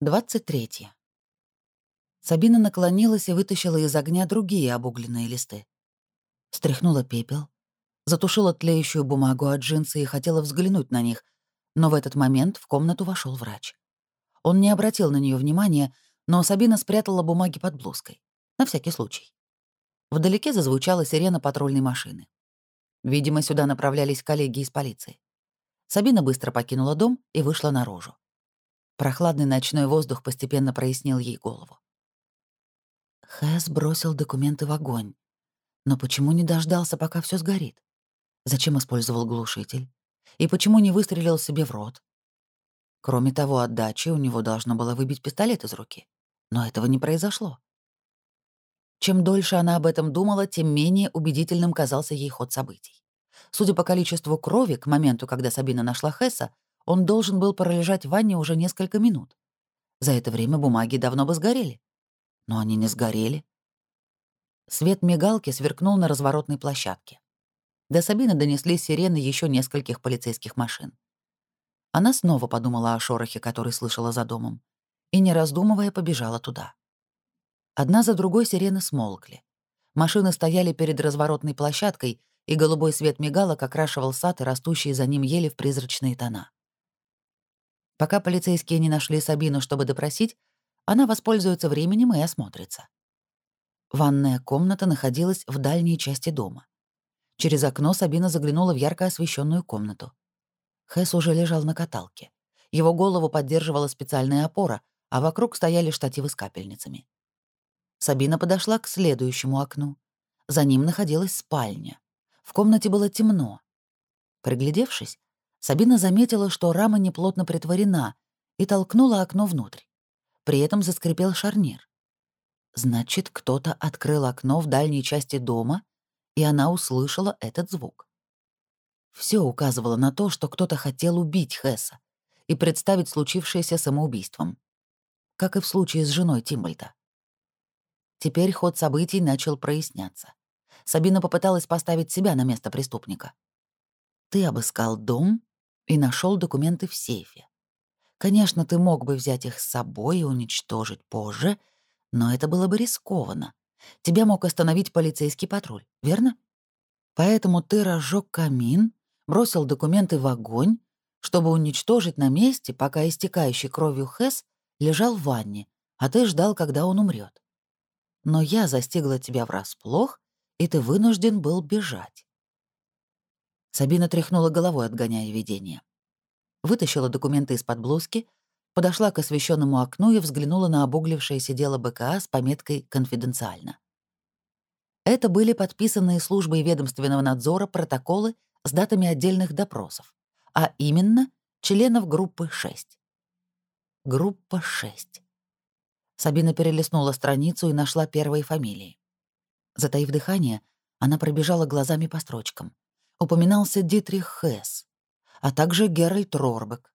23. Сабина наклонилась и вытащила из огня другие обугленные листы. Стряхнула пепел, затушила тлеющую бумагу от джинсы и хотела взглянуть на них, но в этот момент в комнату вошел врач. Он не обратил на нее внимания, но Сабина спрятала бумаги под блузкой. На всякий случай. Вдалеке зазвучала сирена патрульной машины. Видимо, сюда направлялись коллеги из полиции. Сабина быстро покинула дом и вышла наружу. Прохладный ночной воздух постепенно прояснил ей голову. Хэс бросил документы в огонь. Но почему не дождался, пока все сгорит? Зачем использовал глушитель? И почему не выстрелил себе в рот? Кроме того, отдачи у него должно было выбить пистолет из руки. Но этого не произошло. Чем дольше она об этом думала, тем менее убедительным казался ей ход событий. Судя по количеству крови, к моменту, когда Сабина нашла Хесса, он должен был пролежать в ванне уже несколько минут. За это время бумаги давно бы сгорели. Но они не сгорели. Свет мигалки сверкнул на разворотной площадке. До Сабины донеслись сирены еще нескольких полицейских машин. Она снова подумала о шорохе, который слышала за домом, и, не раздумывая, побежала туда. Одна за другой сирены смолкли. Машины стояли перед разворотной площадкой, и голубой свет мигалок окрашивал сад и растущие за ним ели в призрачные тона. Пока полицейские не нашли Сабину, чтобы допросить, она воспользуется временем и осмотрится. Ванная комната находилась в дальней части дома. Через окно Сабина заглянула в ярко освещенную комнату. Хэс уже лежал на каталке. Его голову поддерживала специальная опора, а вокруг стояли штативы с капельницами. Сабина подошла к следующему окну. За ним находилась спальня. В комнате было темно. Приглядевшись, Сабина заметила, что рама неплотно притворена, и толкнула окно внутрь. При этом заскрипел шарнир. Значит, кто-то открыл окно в дальней части дома, и она услышала этот звук. Все указывало на то, что кто-то хотел убить Хесса и представить случившееся самоубийством. Как и в случае с женой Тимбольта. Теперь ход событий начал проясняться. Сабина попыталась поставить себя на место преступника. «Ты обыскал дом и нашел документы в сейфе. Конечно, ты мог бы взять их с собой и уничтожить позже, но это было бы рискованно. Тебя мог остановить полицейский патруль, верно? Поэтому ты разжег камин, бросил документы в огонь, чтобы уничтожить на месте, пока истекающий кровью Хэс лежал в ванне, а ты ждал, когда он умрет. Но я застигла тебя врасплох, и ты вынужден был бежать. Сабина тряхнула головой, отгоняя видение. Вытащила документы из-под блузки, подошла к освещенному окну и взглянула на обуглившееся дело БКА с пометкой «Конфиденциально». Это были подписанные службой ведомственного надзора протоколы с датами отдельных допросов, а именно членов группы 6. Группа 6. Сабина перелистнула страницу и нашла первые фамилии. Затаив дыхание, она пробежала глазами по строчкам упоминался Дитрих Хесс, а также Геральт Рорбек,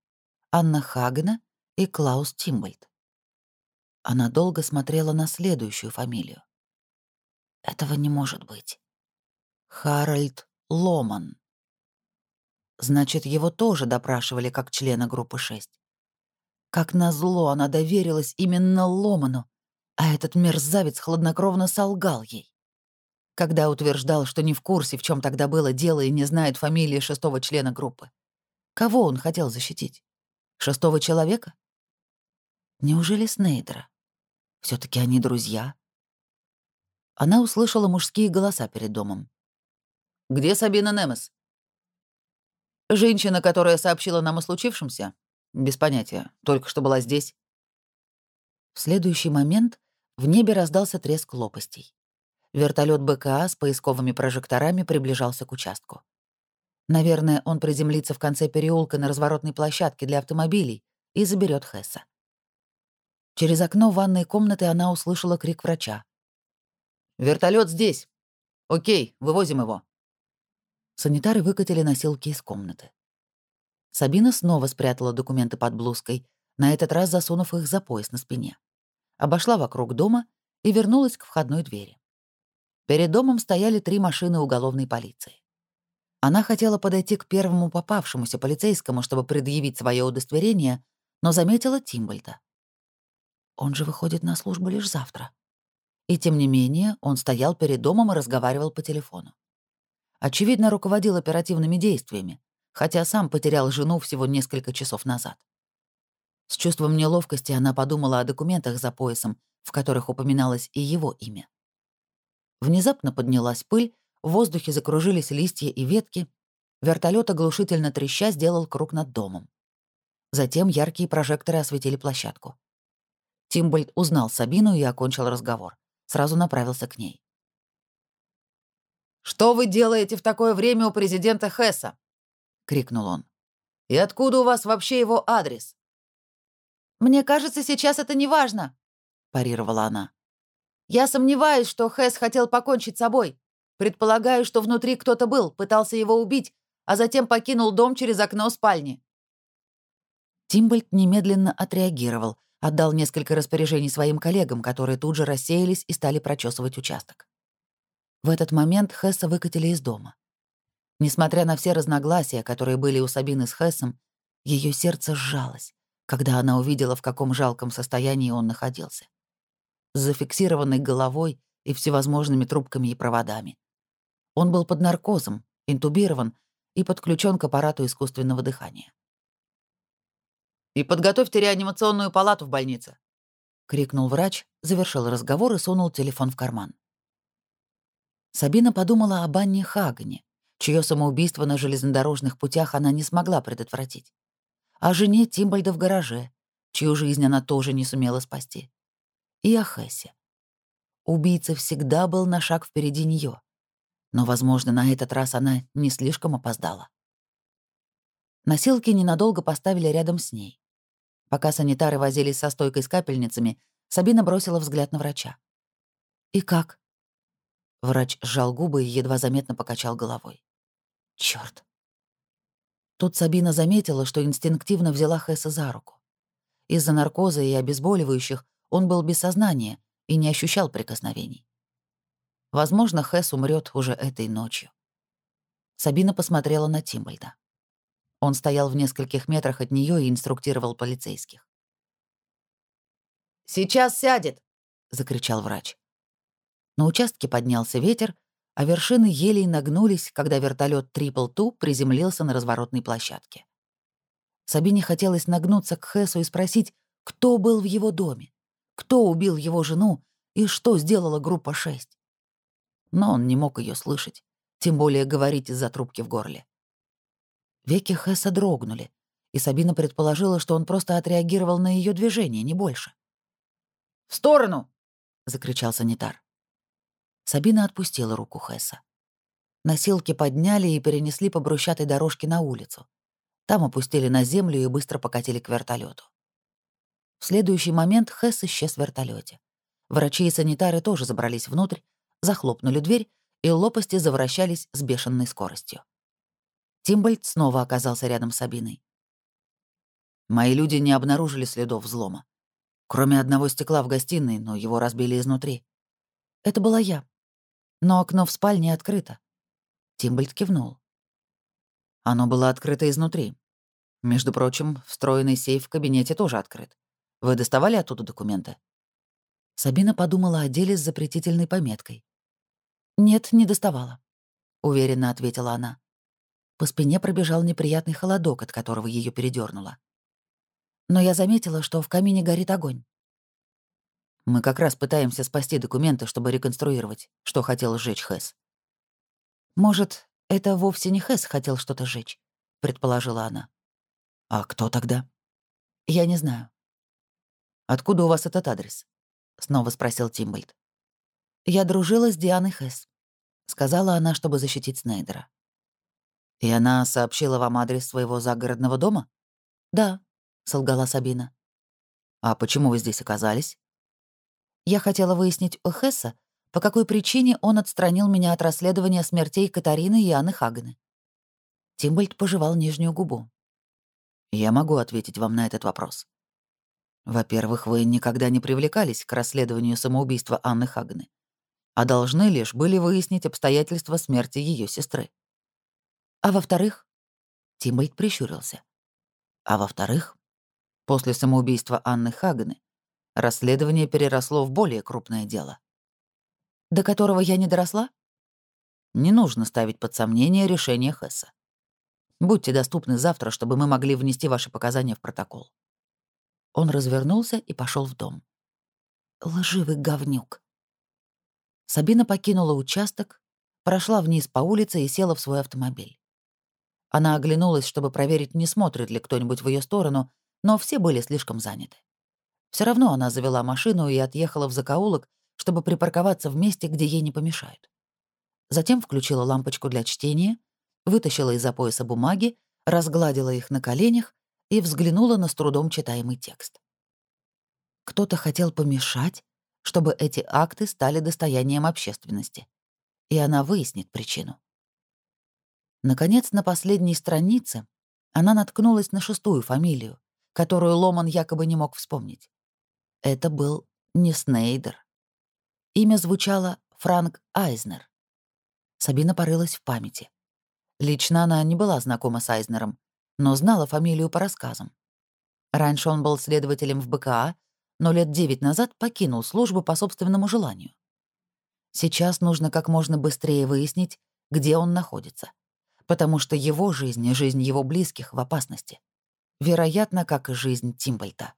Анна Хагена и Клаус Тимбольд. Она долго смотрела на следующую фамилию. Этого не может быть. Харальд Ломан. Значит, его тоже допрашивали как члена группы 6. Как назло, она доверилась именно Ломану, а этот мерзавец хладнокровно солгал ей когда утверждал, что не в курсе, в чем тогда было дело и не знает фамилии шестого члена группы. Кого он хотел защитить? Шестого человека? Неужели Снейдера? все таки они друзья. Она услышала мужские голоса перед домом. «Где Сабина Немес?» «Женщина, которая сообщила нам о случившемся?» «Без понятия. Только что была здесь». В следующий момент в небе раздался треск лопастей. Вертолет БКА с поисковыми прожекторами приближался к участку. Наверное, он приземлится в конце переулка на разворотной площадке для автомобилей и заберет Хесса. Через окно ванной комнаты она услышала крик врача. Вертолет здесь. Окей, вывозим его». Санитары выкатили носилки из комнаты. Сабина снова спрятала документы под блузкой, на этот раз засунув их за пояс на спине. Обошла вокруг дома и вернулась к входной двери. Перед домом стояли три машины уголовной полиции. Она хотела подойти к первому попавшемуся полицейскому, чтобы предъявить свое удостоверение, но заметила Тимбольта. Он же выходит на службу лишь завтра. И тем не менее он стоял перед домом и разговаривал по телефону. Очевидно, руководил оперативными действиями, хотя сам потерял жену всего несколько часов назад. С чувством неловкости она подумала о документах за поясом, в которых упоминалось и его имя. Внезапно поднялась пыль, в воздухе закружились листья и ветки, вертолет оглушительно треща сделал круг над домом. Затем яркие прожекторы осветили площадку. Тимбольд узнал Сабину и окончил разговор. Сразу направился к ней. «Что вы делаете в такое время у президента Хесса?» — крикнул он. «И откуда у вас вообще его адрес?» «Мне кажется, сейчас это не важно», — парировала она. «Я сомневаюсь, что Хесс хотел покончить с собой. Предполагаю, что внутри кто-то был, пытался его убить, а затем покинул дом через окно спальни». Тимбольд немедленно отреагировал, отдал несколько распоряжений своим коллегам, которые тут же рассеялись и стали прочесывать участок. В этот момент Хесса выкатили из дома. Несмотря на все разногласия, которые были у Сабины с Хессом, ее сердце сжалось, когда она увидела, в каком жалком состоянии он находился. С зафиксированной головой и всевозможными трубками и проводами. Он был под наркозом, интубирован и подключен к аппарату искусственного дыхания. «И подготовьте реанимационную палату в больнице», — крикнул врач, завершил разговор и сунул телефон в карман. Сабина подумала об Анне Хагане, чье самоубийство на железнодорожных путях она не смогла предотвратить. О жене Тимбальда в гараже, чью жизнь она тоже не сумела спасти. И о Хессе. Убийца всегда был на шаг впереди нее, Но, возможно, на этот раз она не слишком опоздала. Носилки ненадолго поставили рядом с ней. Пока санитары возились со стойкой с капельницами, Сабина бросила взгляд на врача. «И как?» Врач сжал губы и едва заметно покачал головой. Черт! Тут Сабина заметила, что инстинктивно взяла Хесса за руку. Из-за наркоза и обезболивающих он был без сознания и не ощущал прикосновений. Возможно, Хесс умрет уже этой ночью. Сабина посмотрела на Тимбальда. Он стоял в нескольких метрах от нее и инструктировал полицейских. «Сейчас сядет!» — закричал врач. На участке поднялся ветер, а вершины елей нагнулись, когда вертолет Трипл Ту приземлился на разворотной площадке. Сабине хотелось нагнуться к Хессу и спросить, кто был в его доме, кто убил его жену и что сделала группа 6. Но он не мог ее слышать, тем более говорить из-за трубки в горле. Веки Хесса дрогнули, и Сабина предположила, что он просто отреагировал на ее движение, не больше. «В сторону!» — закричал санитар. Сабина отпустила руку Хесса. Носилки подняли и перенесли по брусчатой дорожке на улицу. Там опустили на землю и быстро покатили к вертолету. В следующий момент Хесс исчез в вертолете. Врачи и санитары тоже забрались внутрь, захлопнули дверь, и лопасти завращались с бешеной скоростью. Тимбольд снова оказался рядом с Сабиной. Мои люди не обнаружили следов взлома. Кроме одного стекла в гостиной, но его разбили изнутри. Это была я но окно в спальне открыто. Тимбольд кивнул. Оно было открыто изнутри. Между прочим, встроенный сейф в кабинете тоже открыт. Вы доставали оттуда документы? Сабина подумала о деле с запретительной пометкой. «Нет, не доставала», — уверенно ответила она. По спине пробежал неприятный холодок, от которого ее передернуло. Но я заметила, что в камине горит огонь. Мы как раз пытаемся спасти документы, чтобы реконструировать, что хотел сжечь Хэс. Может, это вовсе не Хэс хотел что-то сжечь, предположила она. А кто тогда? Я не знаю. Откуда у вас этот адрес? Снова спросил Тимбольд. Я дружила с Дианой Хэс. Сказала она, чтобы защитить Снейдера. И она сообщила вам адрес своего загородного дома? Да, солгала Сабина. А почему вы здесь оказались? Я хотела выяснить у Хесса, по какой причине он отстранил меня от расследования смертей Катарины и Анны Хагены. Тимбольд пожевал нижнюю губу. «Я могу ответить вам на этот вопрос. Во-первых, вы никогда не привлекались к расследованию самоубийства Анны Хагены, а должны лишь были выяснить обстоятельства смерти ее сестры. А во-вторых, Тимбольд прищурился. А во-вторых, после самоубийства Анны Хагены Расследование переросло в более крупное дело. До которого я не доросла? Не нужно ставить под сомнение решение Хесса. Будьте доступны завтра, чтобы мы могли внести ваши показания в протокол. Он развернулся и пошел в дом. Лживый говнюк. Сабина покинула участок, прошла вниз по улице и села в свой автомобиль. Она оглянулась, чтобы проверить, не смотрит ли кто-нибудь в ее сторону, но все были слишком заняты. Все равно она завела машину и отъехала в закоулок, чтобы припарковаться в месте, где ей не помешают. Затем включила лампочку для чтения, вытащила из-за пояса бумаги, разгладила их на коленях и взглянула на с трудом читаемый текст. Кто-то хотел помешать, чтобы эти акты стали достоянием общественности, и она выяснит причину. Наконец, на последней странице она наткнулась на шестую фамилию, которую Ломан якобы не мог вспомнить. Это был не Снейдер. Имя звучало Франк Айзнер. Сабина порылась в памяти. Лично она не была знакома с Айзнером, но знала фамилию по рассказам. Раньше он был следователем в БКА, но лет девять назад покинул службу по собственному желанию. Сейчас нужно как можно быстрее выяснить, где он находится, потому что его жизнь и жизнь его близких в опасности. Вероятно, как и жизнь Тимбольта.